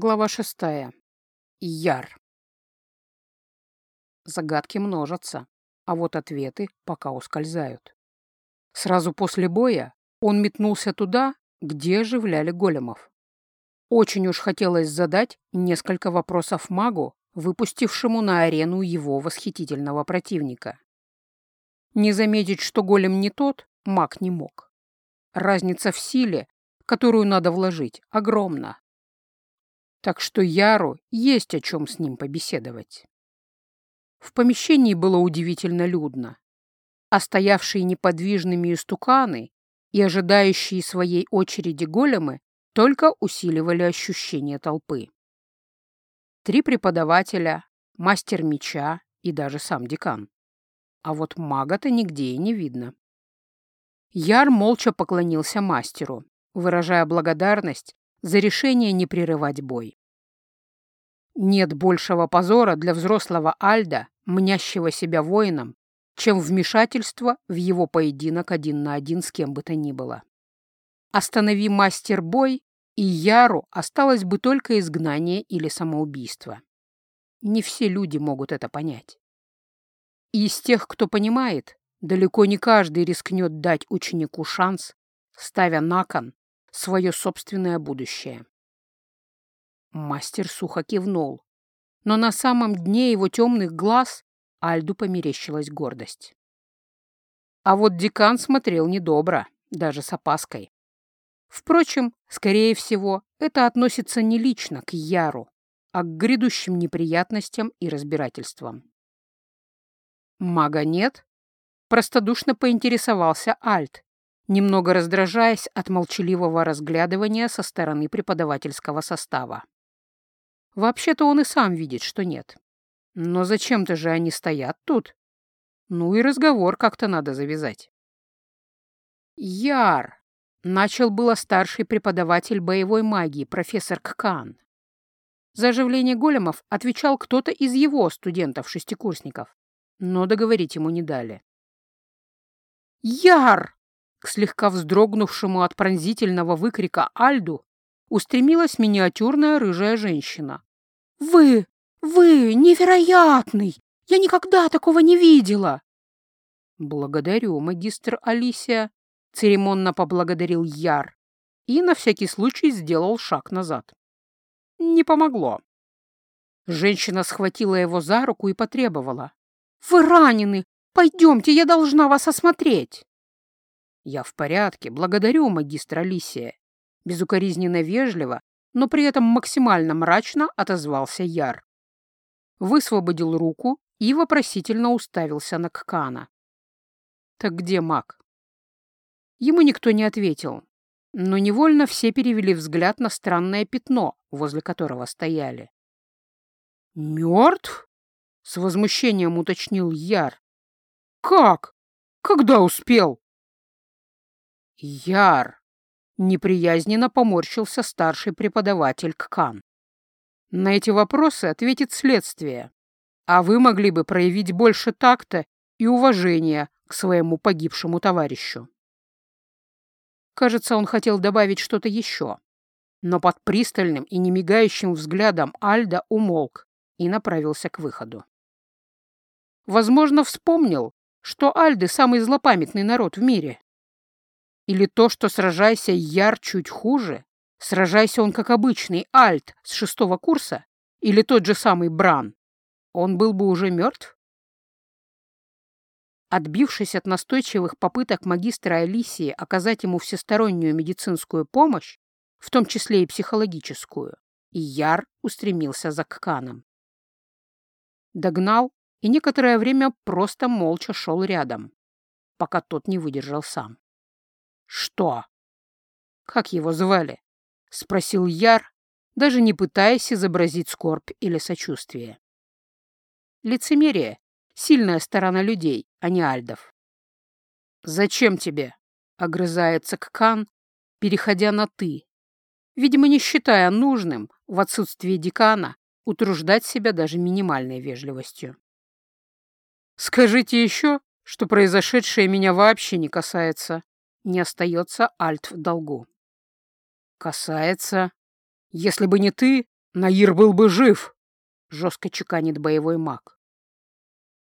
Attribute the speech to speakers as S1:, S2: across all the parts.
S1: Глава шестая. Яр. Загадки множатся, а вот ответы пока ускользают. Сразу после боя он метнулся туда, где оживляли големов. Очень уж хотелось задать несколько вопросов магу, выпустившему на арену его восхитительного противника. Не заметить, что голем не тот, маг не мог. Разница в силе, которую надо вложить, огромна. Так что Яру есть о чем с ним побеседовать. В помещении было удивительно людно, а стоявшие неподвижными истуканы и ожидающие своей очереди големы только усиливали ощущение толпы. Три преподавателя, мастер меча и даже сам декан. А вот мага-то нигде и не видно. Яр молча поклонился мастеру, выражая благодарность за решение не прерывать бой. Нет большего позора для взрослого Альда, мнящего себя воином, чем вмешательство в его поединок один на один с кем бы то ни было. Останови мастер бой, и Яру осталось бы только изгнание или самоубийство. Не все люди могут это понять. И из тех, кто понимает, далеко не каждый рискнет дать ученику шанс, ставя на кон свое собственное будущее. Мастер сухо кивнул, но на самом дне его темных глаз Альду померещилась гордость. А вот декан смотрел недобро, даже с опаской. Впрочем, скорее всего, это относится не лично к Яру, а к грядущим неприятностям и разбирательствам. «Мага нет?» — простодушно поинтересовался Альт, немного раздражаясь от молчаливого разглядывания со стороны преподавательского состава. Вообще-то он и сам видит, что нет. Но зачем-то же они стоят тут. Ну и разговор как-то надо завязать. Яр! Начал было старший преподаватель боевой магии, профессор Ккан. За оживление големов отвечал кто-то из его студентов-шестикурсников, но договорить ему не дали. «Яр!» К слегка вздрогнувшему от пронзительного выкрика Альду устремилась миниатюрная рыжая женщина. «Вы! Вы! Невероятный! Я никогда такого не видела!» «Благодарю, магистр Алисия», — церемонно поблагодарил Яр и на всякий случай сделал шаг назад. Не помогло. Женщина схватила его за руку и потребовала. «Вы ранены! Пойдемте, я должна вас осмотреть!» «Я в порядке, благодарю, магистр Алисия», безукоризненно вежливо, но при этом максимально мрачно отозвался Яр. Высвободил руку и вопросительно уставился на Ккана. «Так где маг?» Ему никто не ответил, но невольно все перевели взгляд на странное пятно, возле которого стояли. «Мертв?» — с возмущением уточнил Яр. «Как? Когда успел?» Яр! Неприязненно поморщился старший преподаватель ККАН. На эти вопросы ответит следствие, а вы могли бы проявить больше такта и уважения к своему погибшему товарищу. Кажется, он хотел добавить что-то еще, но под пристальным и немигающим взглядом Альда умолк и направился к выходу. Возможно, вспомнил, что Альды — самый злопамятный народ в мире. Или то, что сражайся Яр чуть хуже, сражайся он как обычный Альт с шестого курса, или тот же самый Бран, он был бы уже мертв? Отбившись от настойчивых попыток магистра Алисии оказать ему всестороннюю медицинскую помощь, в том числе и психологическую, Яр устремился за Кканом. Догнал и некоторое время просто молча шел рядом, пока тот не выдержал сам. «Что?» «Как его звали?» — спросил Яр, даже не пытаясь изобразить скорбь или сочувствие. Лицемерие — сильная сторона людей, а не альдов. «Зачем тебе?» — огрызается Ккан, переходя на «ты», видимо, не считая нужным в отсутствие декана утруждать себя даже минимальной вежливостью. «Скажите еще, что произошедшее меня вообще не касается», не остается Альт в долгу. Касается. Если бы не ты, Наир был бы жив, жестко чеканит боевой маг.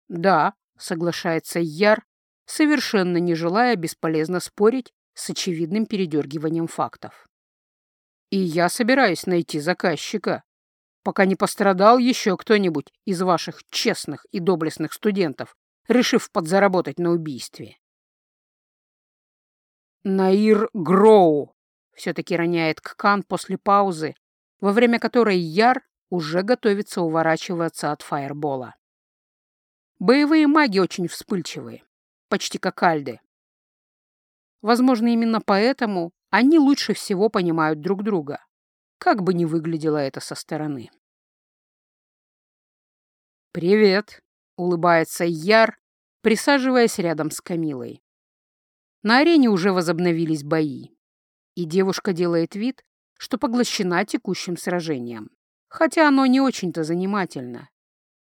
S1: Да, соглашается Яр, совершенно не желая бесполезно спорить с очевидным передергиванием фактов. И я собираюсь найти заказчика, пока не пострадал еще кто-нибудь из ваших честных и доблестных студентов, решив подзаработать на убийстве. Наир Гроу все-таки роняет Ккан после паузы, во время которой Яр уже готовится уворачиваться от фаербола. Боевые маги очень вспыльчивые, почти как альды. Возможно, именно поэтому они лучше всего понимают друг друга, как бы ни выглядело это со стороны. «Привет», — улыбается Яр, присаживаясь рядом с Камилой. На арене уже возобновились бои, и девушка делает вид, что поглощена текущим сражением, хотя оно не очень-то занимательно.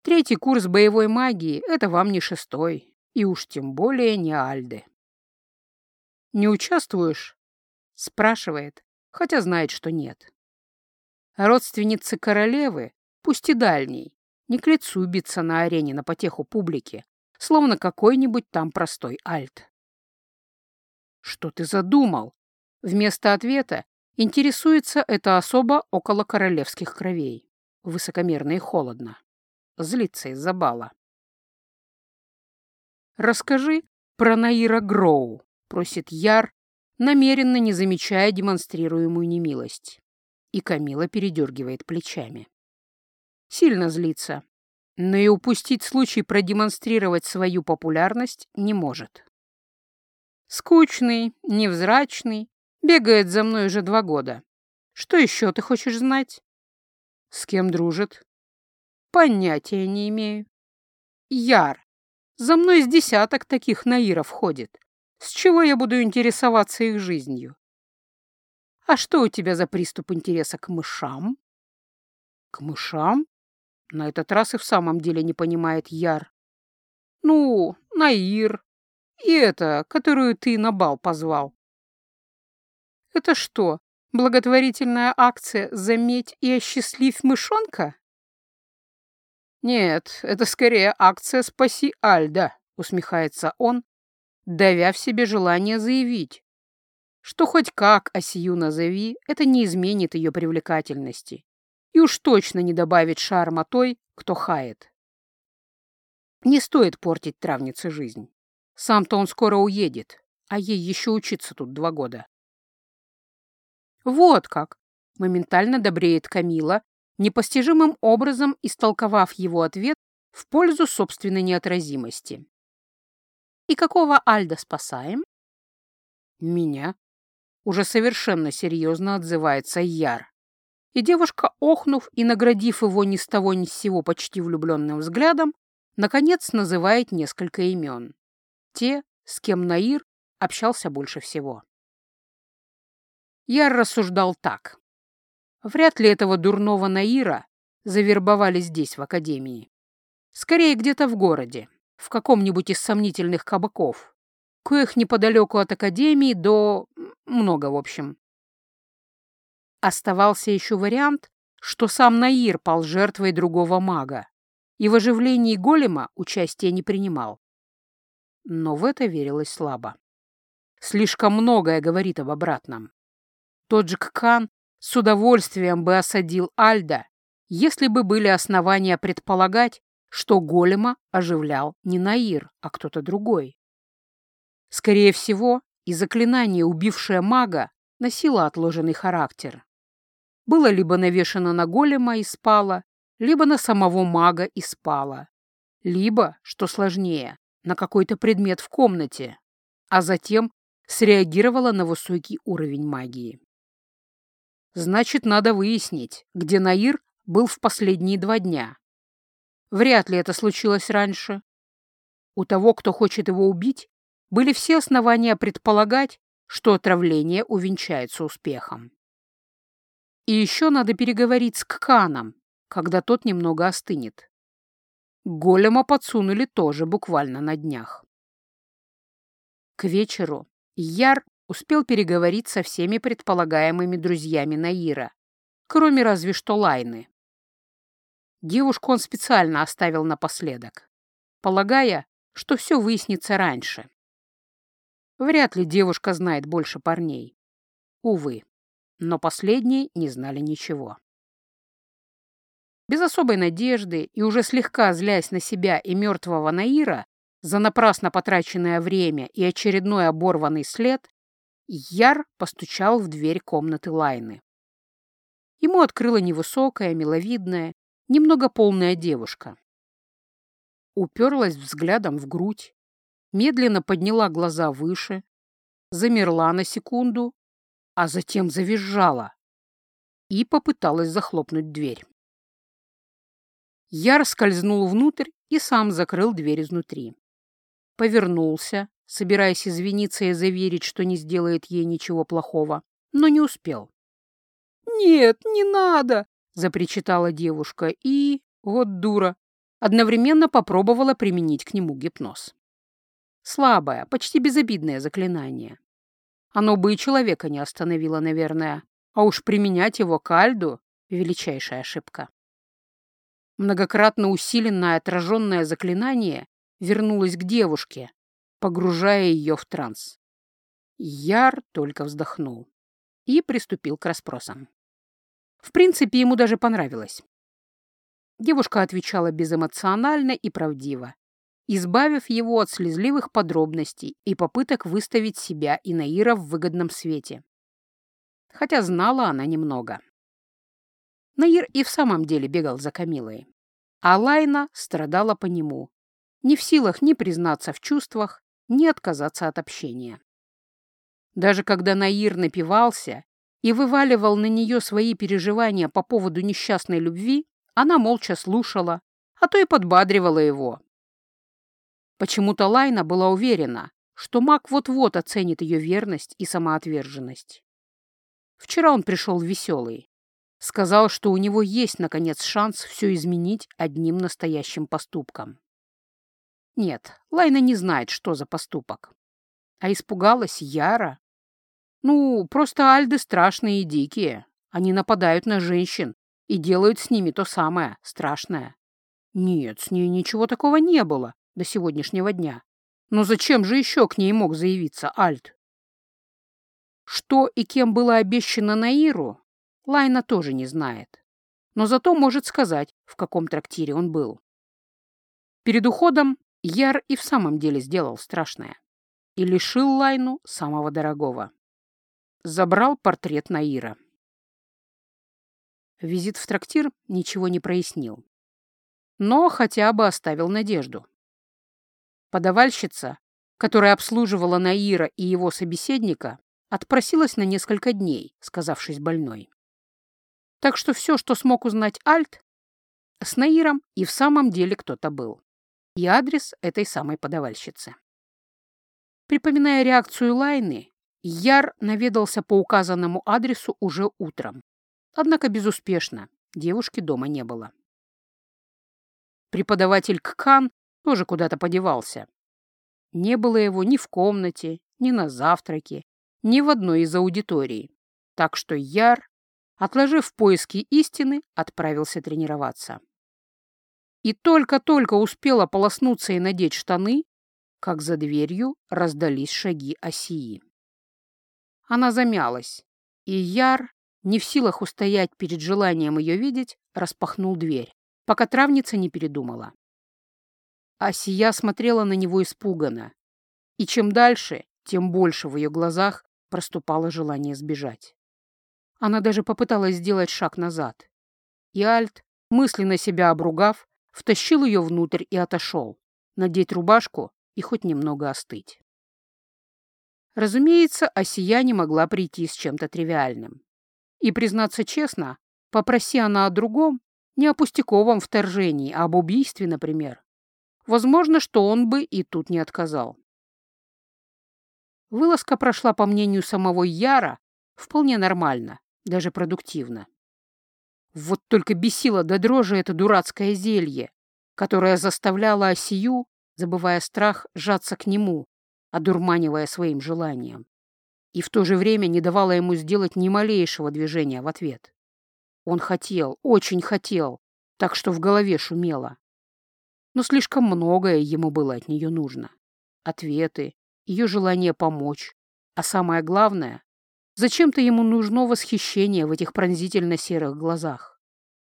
S1: Третий курс боевой магии — это вам не шестой, и уж тем более не Альды. «Не участвуешь?» — спрашивает, хотя знает, что нет. Родственницы королевы, пусть и дальней, не к лицу биться на арене на потеху публики, словно какой-нибудь там простой альт. «Что ты задумал?» Вместо ответа интересуется эта особа около королевских кровей. Высокомерно и холодно злится из-за бала. «Расскажи про Наира Гроу», — просит Яр, намеренно не замечая демонстрируемую немилость. И Камила передергивает плечами. Сильно злится, но и упустить случай продемонстрировать свою популярность не может. Скучный, невзрачный, бегает за мной уже два года. Что еще ты хочешь знать? С кем дружит? Понятия не имею. Яр, за мной с десяток таких наиров ходит. С чего я буду интересоваться их жизнью? А что у тебя за приступ интереса к мышам? К мышам? На этот раз и в самом деле не понимает Яр. Ну, Наир. И это, которую ты на бал позвал. Это что, благотворительная акция «Заметь и осчастливь мышонка»? «Нет, это скорее акция «Спаси Альда», — усмехается он, давя в себе желание заявить, что хоть как осию назови, это не изменит ее привлекательности и уж точно не добавит шарма той, кто хает. Не стоит портить травнице жизнь. Сам-то он скоро уедет, а ей еще учиться тут два года. Вот как! Моментально добреет Камила, непостижимым образом истолковав его ответ в пользу собственной неотразимости. «И какого Альда спасаем?» «Меня», — уже совершенно серьезно отзывается Яр. И девушка, охнув и наградив его ни с того ни с сего почти влюбленным взглядом, наконец называет несколько имен. Те, с кем Наир общался больше всего. Яр рассуждал так. Вряд ли этого дурного Наира завербовали здесь, в академии. Скорее, где-то в городе, в каком-нибудь из сомнительных кабаков, коих неподалеку от академии до... много, в общем. Оставался еще вариант, что сам Наир пал жертвой другого мага и в оживлении голема участия не принимал. Но в это верилось слабо. Слишком многое говорит об обратном. Тот же Ккан с удовольствием бы осадил Альда, если бы были основания предполагать, что голема оживлял не Наир, а кто-то другой. Скорее всего, и заклинание, убившее мага, носило отложенный характер. Было либо навешено на голема и спало, либо на самого мага и спало, либо, что сложнее, на какой-то предмет в комнате, а затем среагировало на высокий уровень магии. Значит, надо выяснить, где Наир был в последние два дня. Вряд ли это случилось раньше. У того, кто хочет его убить, были все основания предполагать, что отравление увенчается успехом. И еще надо переговорить с Кканом, когда тот немного остынет. Голема подсунули тоже буквально на днях. К вечеру Яр успел переговорить со всеми предполагаемыми друзьями Наира, кроме разве что Лайны. Девушку он специально оставил напоследок, полагая, что все выяснится раньше. Вряд ли девушка знает больше парней. Увы, но последние не знали ничего. Без особой надежды и уже слегка злясь на себя и мертвого Наира за напрасно потраченное время и очередной оборванный след, Яр постучал в дверь комнаты Лайны. Ему открыла невысокая, миловидная, немного полная девушка. Уперлась взглядом в грудь, медленно подняла глаза выше, замерла на секунду, а затем завизжала и попыталась захлопнуть дверь. Яр скользнул внутрь и сам закрыл дверь изнутри. Повернулся, собираясь извиниться и заверить, что не сделает ей ничего плохого, но не успел. «Нет, не надо!» — запричитала девушка и, вот дура, одновременно попробовала применить к нему гипноз. Слабое, почти безобидное заклинание. Оно бы и человека не остановило, наверное, а уж применять его к Альду — величайшая ошибка. Многократно усиленное отраженное заклинание вернулось к девушке, погружая ее в транс. Яр только вздохнул и приступил к расспросам. В принципе, ему даже понравилось. Девушка отвечала безэмоционально и правдиво, избавив его от слезливых подробностей и попыток выставить себя и Наира в выгодном свете. Хотя знала она немного. Наир и в самом деле бегал за Камилой. А Лайна страдала по нему, не в силах ни признаться в чувствах, ни отказаться от общения. Даже когда Наир напивался и вываливал на нее свои переживания по поводу несчастной любви, она молча слушала, а то и подбадривала его. Почему-то Лайна была уверена, что маг вот-вот оценит ее верность и самоотверженность. Вчера он пришел веселый, Сказал, что у него есть, наконец, шанс все изменить одним настоящим поступком. Нет, Лайна не знает, что за поступок. А испугалась Яра. Ну, просто альды страшные и дикие. Они нападают на женщин и делают с ними то самое, страшное. Нет, с ней ничего такого не было до сегодняшнего дня. Но зачем же еще к ней мог заявиться Альт? Что и кем было обещано Наиру, Лайна тоже не знает, но зато может сказать, в каком трактире он был. Перед уходом Яр и в самом деле сделал страшное и лишил Лайну самого дорогого. Забрал портрет Наира. Визит в трактир ничего не прояснил, но хотя бы оставил надежду. Подавальщица, которая обслуживала Наира и его собеседника, отпросилась на несколько дней, сказавшись больной. Так что все, что смог узнать Альт, с Наиром и в самом деле кто-то был. И адрес этой самой подавальщицы. Припоминая реакцию Лайны, Яр наведался по указанному адресу уже утром. Однако безуспешно, девушки дома не было. Преподаватель Ккан тоже куда-то подевался. Не было его ни в комнате, ни на завтраке, ни в одной из аудиторий. Так что Яр отложив поиски истины, отправился тренироваться. И только-только успела полоснуться и надеть штаны, как за дверью раздались шаги Осии. Она замялась, и Яр, не в силах устоять перед желанием ее видеть, распахнул дверь, пока травница не передумала. Осия смотрела на него испуганно, и чем дальше, тем больше в ее глазах проступало желание сбежать. Она даже попыталась сделать шаг назад. И Альт, мысленно себя обругав, втащил ее внутрь и отошел, надеть рубашку и хоть немного остыть. Разумеется, Осия не могла прийти с чем-то тривиальным. И, признаться честно, попроси она о другом, не о пустяковом вторжении, а об убийстве, например. Возможно, что он бы и тут не отказал. Вылазка прошла, по мнению самого Яра, вполне нормально, даже продуктивно. Вот только бесило до дрожи это дурацкое зелье, которое заставляло Осию, забывая страх, сжаться к нему, одурманивая своим желанием, и в то же время не давало ему сделать ни малейшего движения в ответ. Он хотел, очень хотел, так что в голове шумело. Но слишком многое ему было от нее нужно. Ответы, ее желание помочь. А самое главное, зачем-то ему нужно восхищение в этих пронзительно-серых глазах.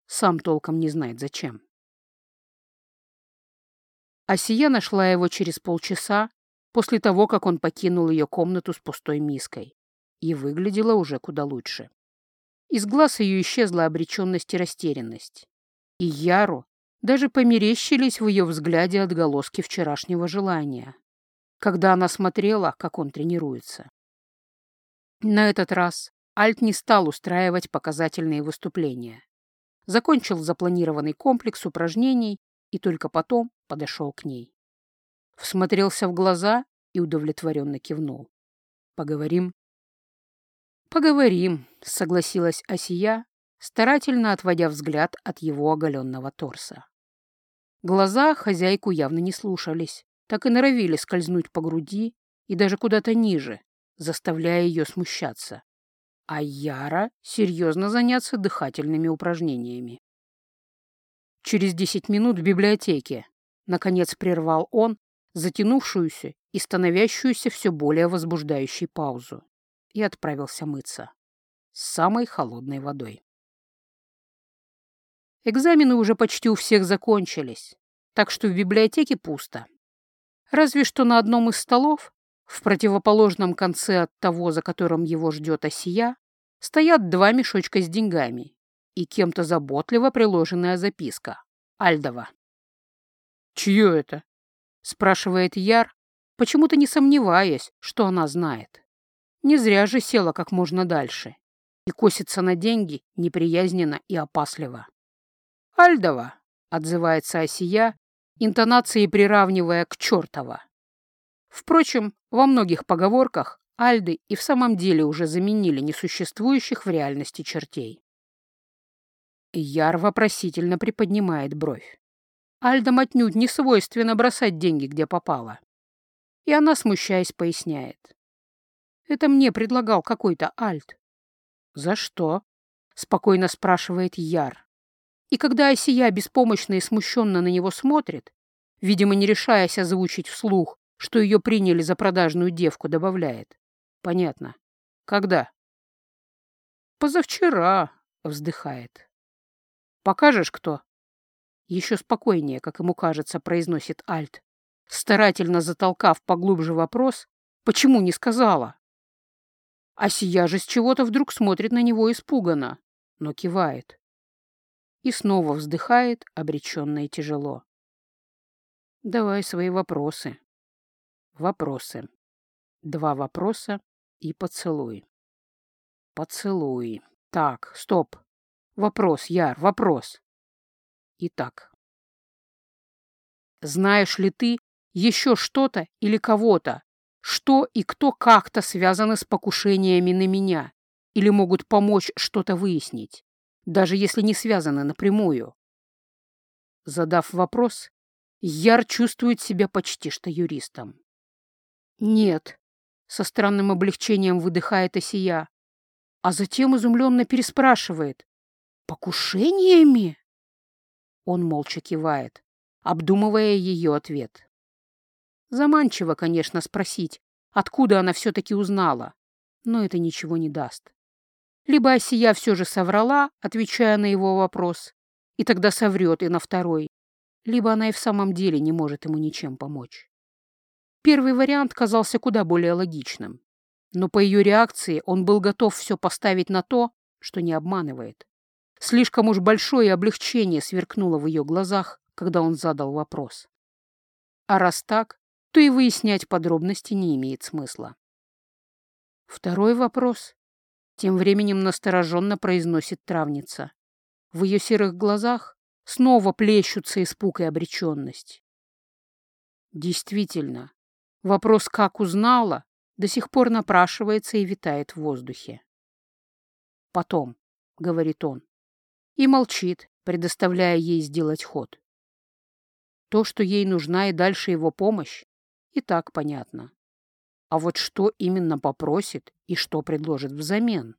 S1: Сам толком не знает зачем. Асия нашла его через полчаса после того, как он покинул ее комнату с пустой миской, и выглядела уже куда лучше. Из глаз ее исчезла обреченность и растерянность. И Яру даже померещились в ее взгляде отголоски вчерашнего желания, когда она смотрела, как он тренируется. На этот раз Альт не стал устраивать показательные выступления. Закончил запланированный комплекс упражнений и только потом подошел к ней. Всмотрелся в глаза и удовлетворенно кивнул. «Поговорим?» «Поговорим», — согласилась Осия, старательно отводя взгляд от его оголенного торса. Глаза хозяйку явно не слушались, так и норовили скользнуть по груди и даже куда-то ниже, заставляя ее смущаться. А Яра серьезно заняться дыхательными упражнениями. Через десять минут в библиотеке, наконец прервал он затянувшуюся и становящуюся все более возбуждающей паузу, и отправился мыться с самой холодной водой. Экзамены уже почти у всех закончились, так что в библиотеке пусто. Разве что на одном из столов, в противоположном конце от того, за которым его ждет осия, стоят два мешочка с деньгами и кем-то заботливо приложенная записка. Альдова. «Чье это?» — спрашивает Яр, почему-то не сомневаясь, что она знает. Не зря же села как можно дальше и косится на деньги неприязненно и опасливо. «Альдова», — отзывается Осия, интонацией приравнивая к чертова. Впрочем, во многих поговорках Альды и в самом деле уже заменили несуществующих в реальности чертей. Яр вопросительно приподнимает бровь. Альдам отнюдь не свойственно бросать деньги, где попало. И она, смущаясь, поясняет. Это мне предлагал какой-то Альт. «За что?» — спокойно спрашивает Яр. И когда Осия беспомощно и смущенно на него смотрит, видимо, не решаясь озвучить вслух, что ее приняли за продажную девку, добавляет. «Понятно. Когда?» «Позавчера», — вздыхает. Покажешь, кто?» Еще спокойнее, как ему кажется, произносит Альт, старательно затолкав поглубже вопрос, почему не сказала. А сия же с чего-то вдруг смотрит на него испуганно, но кивает. И снова вздыхает, обреченно и тяжело. Давай свои вопросы. Вопросы. Два вопроса и поцелуй. Поцелуй. Так, стоп. Вопрос, Яр, вопрос. Итак. Знаешь ли ты еще что-то или кого-то, что и кто как-то связаны с покушениями на меня или могут помочь что-то выяснить, даже если не связаны напрямую? Задав вопрос, Яр чувствует себя почти что юристом. «Нет», — со странным облегчением выдыхает Осия, а затем изумленно переспрашивает. «Покушениями?» Он молча кивает, обдумывая ее ответ. Заманчиво, конечно, спросить, откуда она все-таки узнала, но это ничего не даст. Либо Осия все же соврала, отвечая на его вопрос, и тогда соврет и на второй, либо она и в самом деле не может ему ничем помочь. Первый вариант казался куда более логичным, но по ее реакции он был готов все поставить на то, что не обманывает. Слишком уж большое облегчение сверкнуло в ее глазах, когда он задал вопрос. А раз так, то и выяснять подробности не имеет смысла. Второй вопрос. Тем временем настороженно произносит травница. В ее серых глазах снова плещутся испуг и обреченность. Действительно, вопрос «как узнала» до сих пор напрашивается и витает в воздухе. «Потом», — говорит он, и молчит, предоставляя ей сделать ход. То, что ей нужна и дальше его помощь, и так понятно. А вот что именно попросит и что предложит взамен?